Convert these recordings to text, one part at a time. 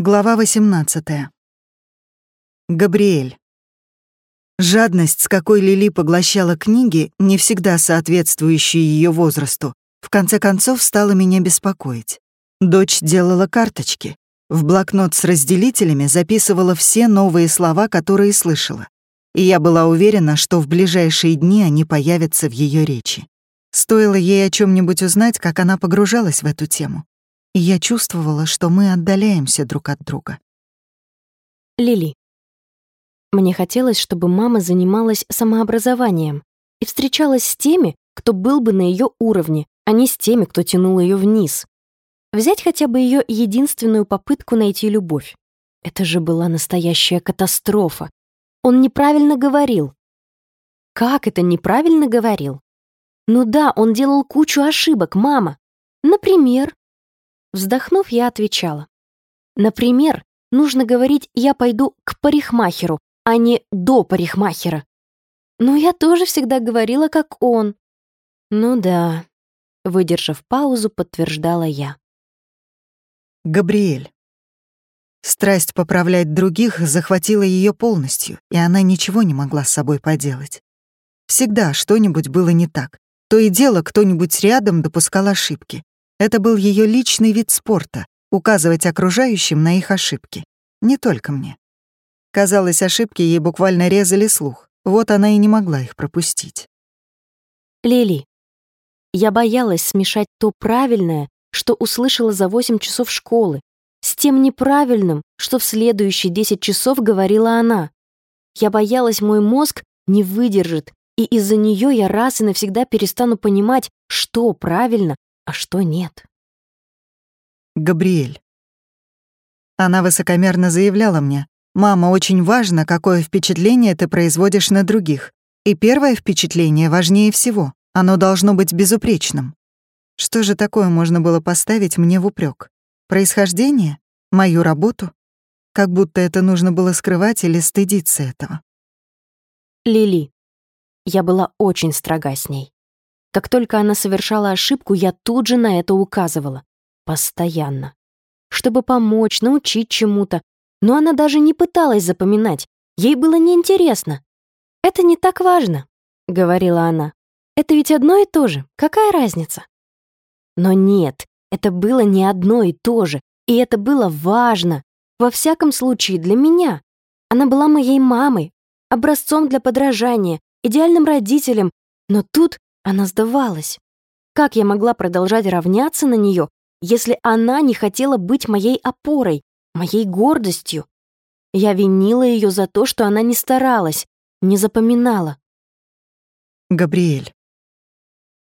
Глава 18. Габриэль. Жадность, с какой Лили поглощала книги, не всегда соответствующие ее возрасту, в конце концов стала меня беспокоить. Дочь делала карточки. В блокнот с разделителями записывала все новые слова, которые слышала. И я была уверена, что в ближайшие дни они появятся в ее речи. Стоило ей о чем нибудь узнать, как она погружалась в эту тему и я чувствовала, что мы отдаляемся друг от друга. Лили. Мне хотелось, чтобы мама занималась самообразованием и встречалась с теми, кто был бы на ее уровне, а не с теми, кто тянул ее вниз. Взять хотя бы ее единственную попытку найти любовь. Это же была настоящая катастрофа. Он неправильно говорил. Как это неправильно говорил? Ну да, он делал кучу ошибок, мама. Например, Вздохнув, я отвечала. Например, нужно говорить «я пойду к парикмахеру», а не «до парикмахера». Но я тоже всегда говорила, как он. Ну да, выдержав паузу, подтверждала я. Габриэль. Страсть поправлять других захватила ее полностью, и она ничего не могла с собой поделать. Всегда что-нибудь было не так. То и дело кто-нибудь рядом допускал ошибки. Это был ее личный вид спорта — указывать окружающим на их ошибки. Не только мне. Казалось, ошибки ей буквально резали слух. Вот она и не могла их пропустить. Лили, я боялась смешать то правильное, что услышала за 8 часов школы, с тем неправильным, что в следующие 10 часов говорила она. Я боялась, мой мозг не выдержит, и из-за нее я раз и навсегда перестану понимать, что правильно, а что нет. Габриэль. Она высокомерно заявляла мне, «Мама, очень важно, какое впечатление ты производишь на других. И первое впечатление важнее всего. Оно должно быть безупречным». Что же такое можно было поставить мне в упрек? Происхождение? Мою работу? Как будто это нужно было скрывать или стыдиться этого. Лили. Я была очень строга с ней. Как только она совершала ошибку, я тут же на это указывала. Постоянно. Чтобы помочь, научить чему-то. Но она даже не пыталась запоминать. Ей было неинтересно. «Это не так важно», — говорила она. «Это ведь одно и то же. Какая разница?» Но нет, это было не одно и то же. И это было важно. Во всяком случае, для меня. Она была моей мамой, образцом для подражания, идеальным родителем. Но тут она сдавалась. Как я могла продолжать равняться на нее, если она не хотела быть моей опорой, моей гордостью? Я винила ее за то, что она не старалась, не запоминала. Габриэль.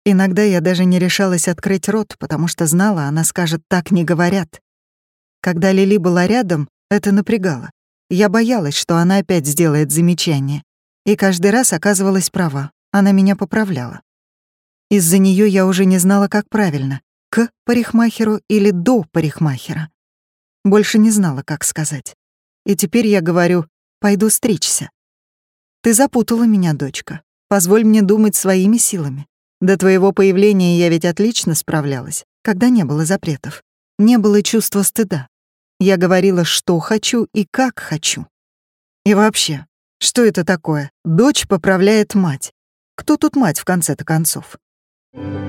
Иногда я даже не решалась открыть рот, потому что знала, она скажет «так не говорят». Когда Лили была рядом, это напрягало. Я боялась, что она опять сделает замечание. И каждый раз оказывалась права. Она меня поправляла. Из-за нее я уже не знала, как правильно — к парикмахеру или до парикмахера. Больше не знала, как сказать. И теперь я говорю «пойду стричься». Ты запутала меня, дочка. Позволь мне думать своими силами. До твоего появления я ведь отлично справлялась, когда не было запретов. Не было чувства стыда. Я говорила, что хочу и как хочу. И вообще, что это такое? Дочь поправляет мать. Кто тут мать в конце-то концов? thank you